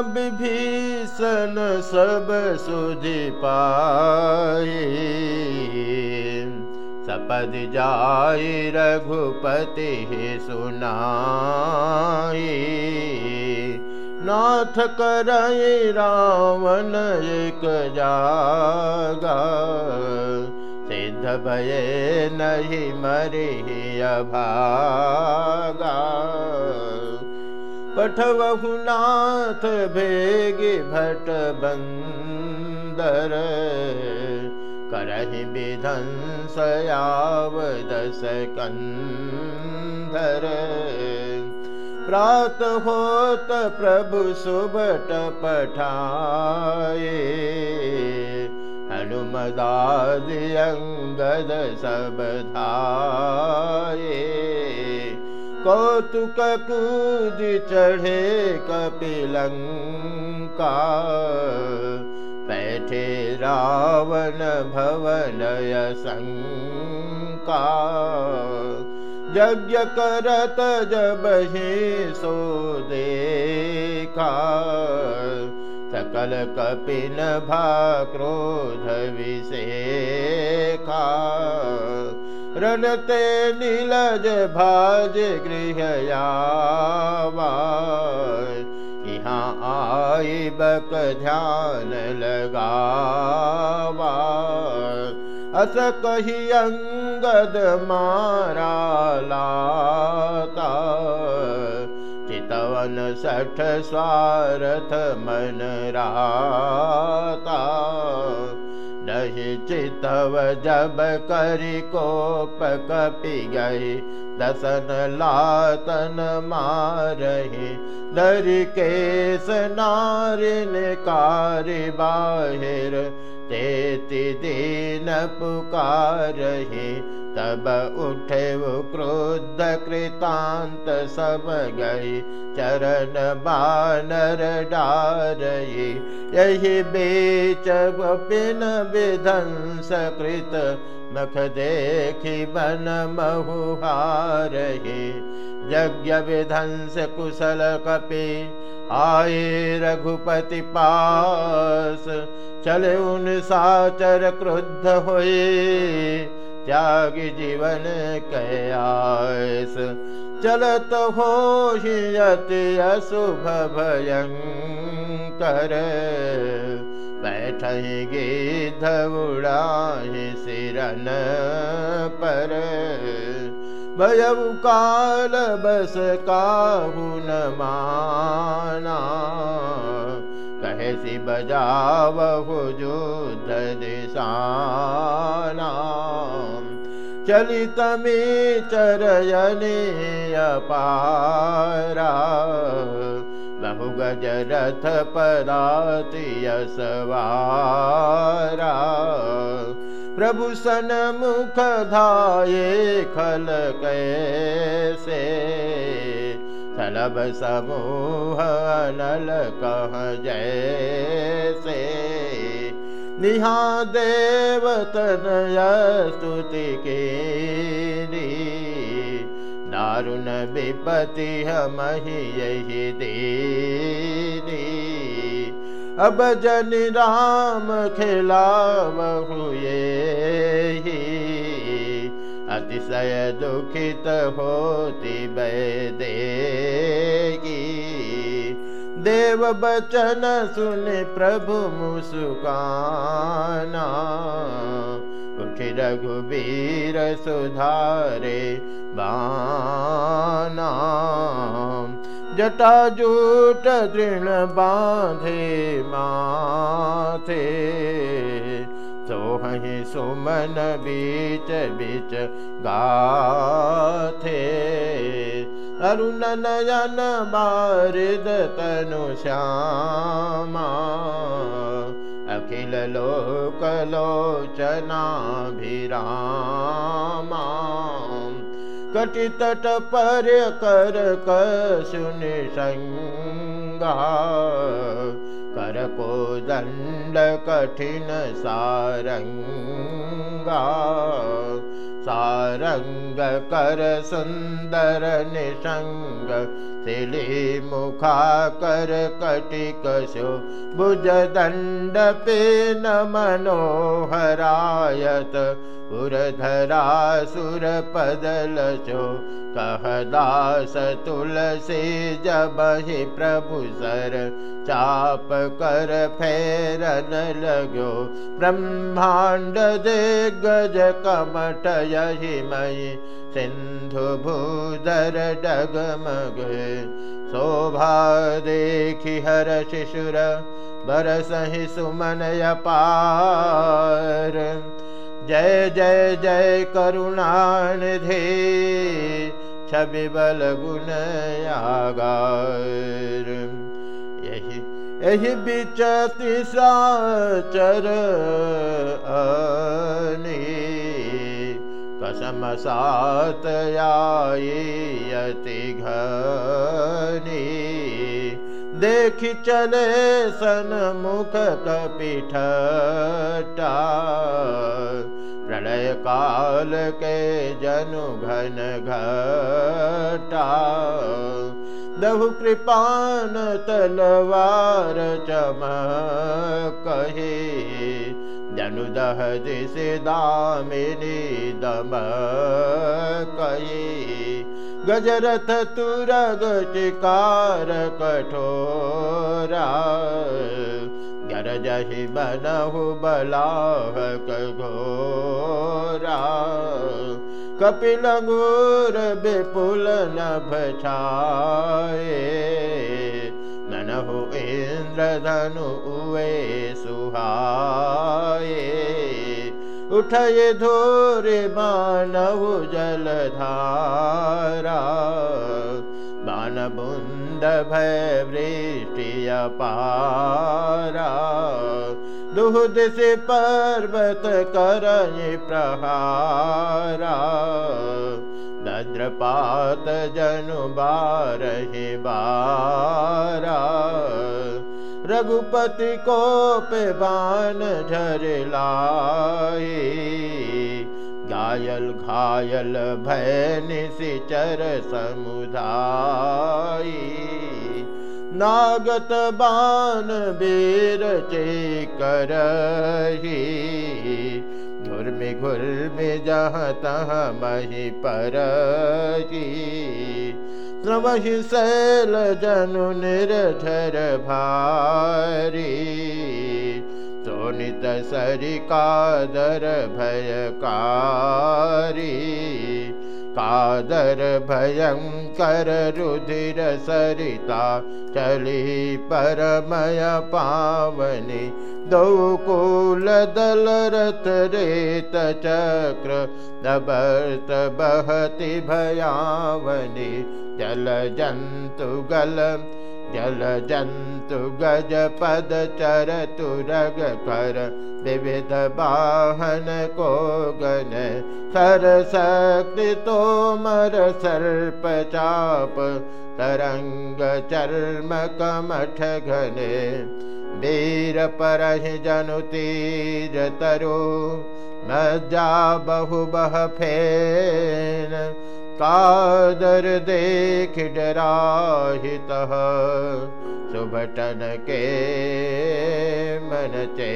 विभीषण सब सुधि पाए। सपद जाय रघुपति सुनाए। नाथ कर रावण एक जागा। सिद्ध भये नहीं मरी अभागा पठवहुनाथ भेगे भट बन्दर करहि विधंसयाव दश कन्धर प्रात होत प्रभु सुबट पठाए हनुमदादि अङ्गद सब धाये कौतुक कूद चढ़े कपिलंका। बैठे रावण भवनय शंका। यज्ञ करत ही सो देखा। सकल कपिन भा क्रोध विषेखा नीलज भाज ध्यान लगावा अस कही अंगद मारा लाता चितवन सठ स्वारथ मन राता नहीं चितव जब करी कोप कपि गई दसन लातन मारही। दरि केस कारी बाहिर तेति दीन पुकारही तब उठे वो क्रोध कृतांत सब गई चरण बानर डारही यही बेच पिन विधंस कृत। मख देखी बन महुहारही यज्ञ विध्वंस कुशल कपि। आए रघुपति पास। चले उन साचर क्रुद्ध हुए। त्याग जीवन कयास। चलत हो अति अशुभ भयंकर। बैठ गिद्ध उड़ाहि सिरन पर। भयउ काल बस काहु न माना। कहे बजावहु युद्ध दिशाना चलित में चरयने अपारा। बहु गज रथ पराति सवारा प्रभु सन मुख धाये खल कैसे? सलभ समूह नल कह जैसे निहा देवतनया स्तुति के दारुण विपति हम यही दे अब जन राम खिलाव हुए अतिशय दुखित होती बैदेगी देव बचन सुन प्रभु मुसुकाना। उठ रघुबीर सुधारे बाना। जटा जूट दृढ़ बांधे माथे। सोहि सुमन बीच बीच गाथे अरुण नयन बारिद तनु श्यामा अखिल लोक लोचनाभिरामा कटि तट पर कर कसुन संगा कर को दंड कठिन सारंगा सारङ्ग कर सुन्दर निषङ्ग कटिकशो भुज मनोहरायत। उरधरा सुर पदलशो कह दास तुलसी जबहि प्रभु सर चाप कर फेरन लगो। ब्रह्माण्ड दे गज कमट यही मयि सिन्धु शोभा देखि हर शिशुर बरसहि सुमनय पार। जय जय जय आगार यही यही बिचति साचर अनी कसम सात यति घनी। देखि चले सन मुख कपिठटा प्रलय काल के जनु घन घटा दहु कृपान तलवार चम कहे। गजरथ चिकार कठोरा। गरजहि बनहु बलाहक घोरा। कपिलगुर विपुल नभ छाए। ननहु उवे सुहाए उठय धोरे मानहु जलधारा। बुन्द भय वृष्टि अपारा दुहुदि पर्वत करय प्रहारा। दद्रपात जनु बारहि बारा रघुपति कोप घायल घायल भय निशिचर समुदाय नागत बान बेर चे कर घुर्मि घुर्मि जहाँ तहाँ मही पर स्रवहि शैल जनु निर्झर भारी। सोनित सरि कादर भयकारी। कादर भयङ्कर रुधिर सरिता चली परमय पावनि। दौकूल दल रथ रेत चक्र दबर्त बहति भयावनि जल जन्तु गल जल जन्तु गज पद चर तुरग कर विविध वाहन को गन सर शक्ति तोमर सर्प चाप तरंग चर्म कमठ घने वीर पर जनु फेन कादर देख डराहित सुभटन के मन चे